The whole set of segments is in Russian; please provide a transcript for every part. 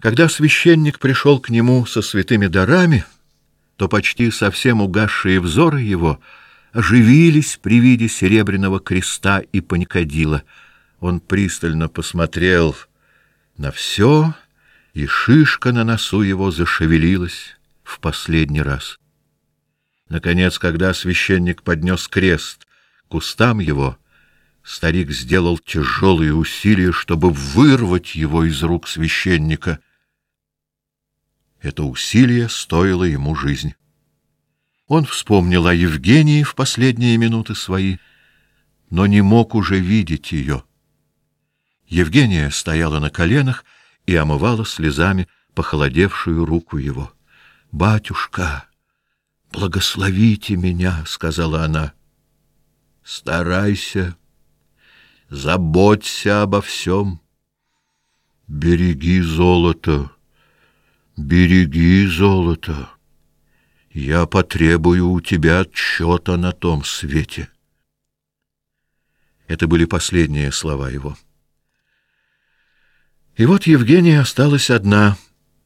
Когда священник пришел к нему со святыми дарами, то почти совсем угасшие взоры его оживились при виде серебряного креста и паникадила. Он пристально посмотрел на все, и шишка на носу его зашевелилась в последний раз. Наконец, когда священник поднес крест к устам его, старик сделал тяжелые усилия, чтобы вырвать его из рук священника — это усилие стоило ему жизни. Он вспомнил о Евгении в последние минуты свои, но не мог уже видеть ее. Евгения стояла на коленах и омывала слезами похолодевшую руку его. «Батюшка, благословите меня», — сказала она. «Старайся, заботься обо всем, береги золото». Береги золото. Я потребую у тебя отчета на том свете. Это были последние слова его. И вот Евгения осталась одна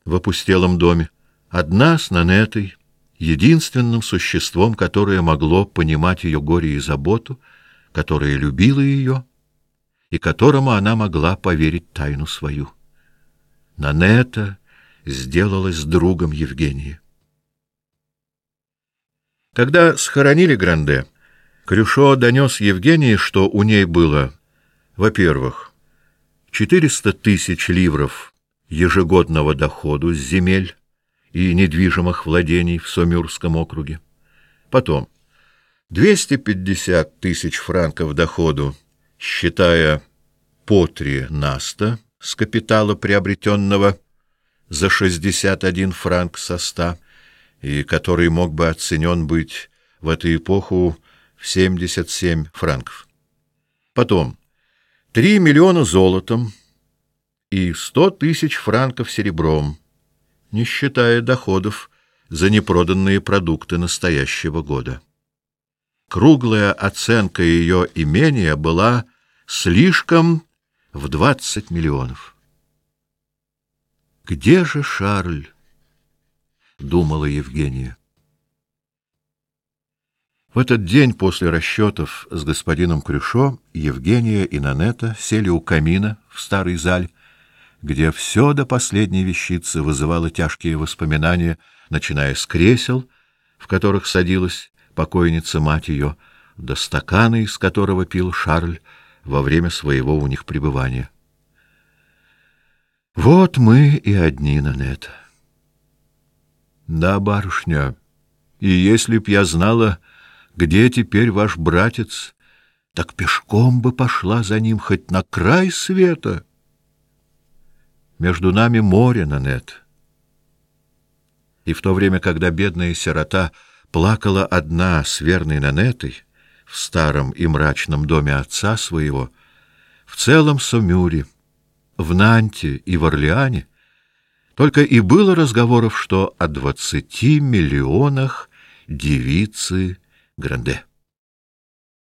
в опустелом доме, одна с Нанетой, единственным существом, которое могло понимать ее горе и заботу, которое любило ее и которому она могла поверить тайну свою. Нанета сделалась другом Евгении. Когда схоронили Гранде, Крюшо донес Евгении, что у ней было, во-первых, 400 тысяч ливров ежегодного доходу с земель и недвижимых владений в Сомюрском округе, потом 250 тысяч франков доходу, считая по три наста с капитала приобретенного за 61 франк со ста, и который мог бы оценен быть в эту эпоху в 77 франков. Потом 3 миллиона золотом и 100 тысяч франков серебром, не считая доходов за непроданные продукты настоящего года. Круглая оценка ее имения была слишком в 20 миллионов. Где же Шарль? думала Евгения. В этот день после расчетов с господином Крюшо Евгения и Нанета сели у камина в старой зале, где все до последней вещицы вызывало тяжкие воспоминания, начиная с кресел, в которых садилась покойница мать ее, до стакана, из которого пил Шарль во время своего у них пребывания. Вот мы и одни, Нанет. Да, барышня, и если б я знала, где теперь ваш братец, так пешком бы пошла за ним хоть на край света. Между нами море, Нанет. И в то время, когда бедная сирота плакала одна с верной Нанетой в старом и мрачном доме отца своего, в целом Сомюре, в Нанте и в Орлеане только и было разговоров, что о двадцати миллионах девицы Гранде.